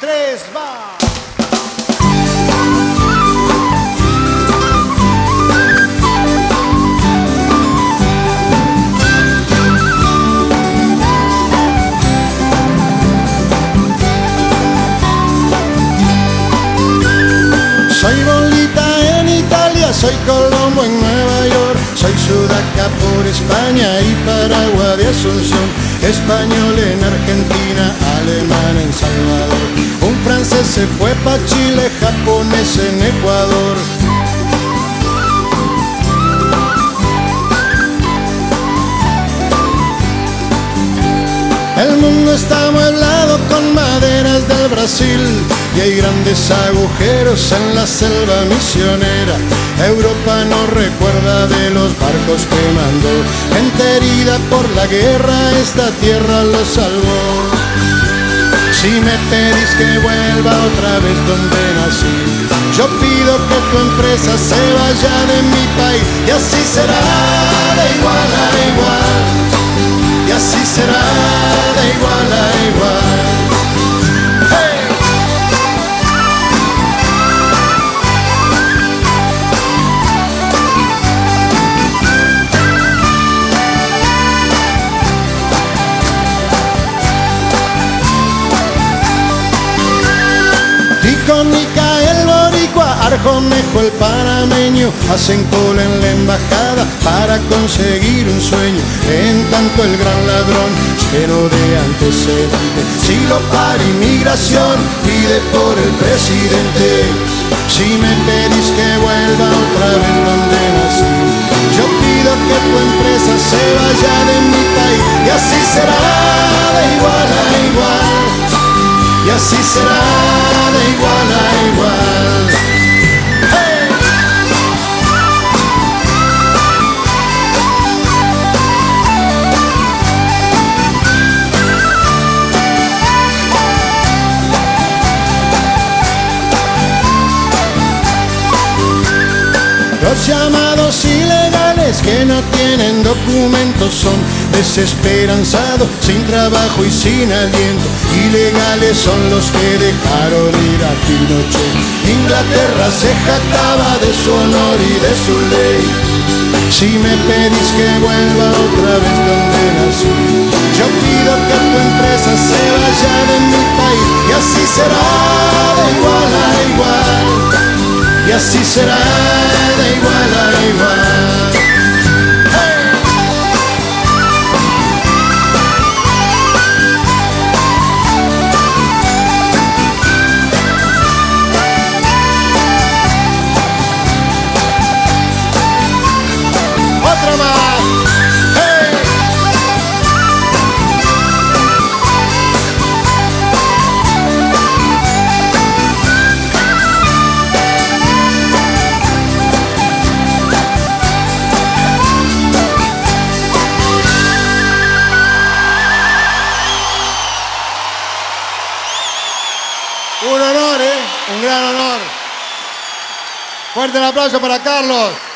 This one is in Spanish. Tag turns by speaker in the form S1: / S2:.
S1: tres, va.
S2: Soy bolita en Italia, soy Colombo en soy Sudaca por España y Paraguay de Asunción, español en Argentina, alemán en Salvador, un francés se fue pa' Chile, japonés en Ecuador. El mundo está amueblado con maderas del Brasil y hay grandes agujeros en la selva misionera. Europa no recuerda de los barcos que mandó, gente herida por la guerra, esta tierra lo salvó. Si me pedís que vuelva otra vez donde nací, yo pido que tu empresa se vaya de mi país y así será igual a igual. Y así será Arjomejo, el panameño. Hacen cola en la embajada para conseguir un sueño. En tanto el gran ladrón, lleno de antecedentes. Silo para inmigración, pide por el presidente. Si me pedís que vuelva otra vez donde nací. Yo pido que tu empresa se vaya de mi país. Y así será de igual a igual. Y así será llamados ilegales que no tienen documentos son desesperanzados, sin trabajo y sin aliento. Ilegales son los que dejaron ir a Pinochet. Inglaterra se jactaba de su honor y de su ley. Si me pedís que vuelva otra vez donde nací, yo pido que tu empresa se vaya de mi país y así será de igual a igual y así será
S1: honor, ¿eh? Un gran honor. Fuerte el aplauso para Carlos.